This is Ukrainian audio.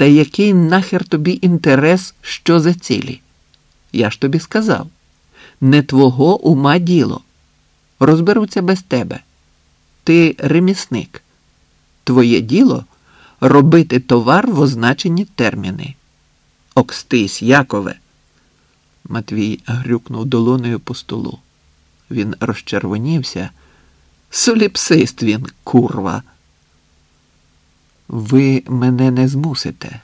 Та який нахер тобі інтерес, що за цілі? Я ж тобі сказав, не твого ума діло. Розберуться без тебе. Ти ремісник. Твоє діло робити товар в означені терміни. Окстись, Якове. Матвій грюкнув долонею по столу. Він розчервонівся. Соліпсист він, курва. Ви мене не змусите.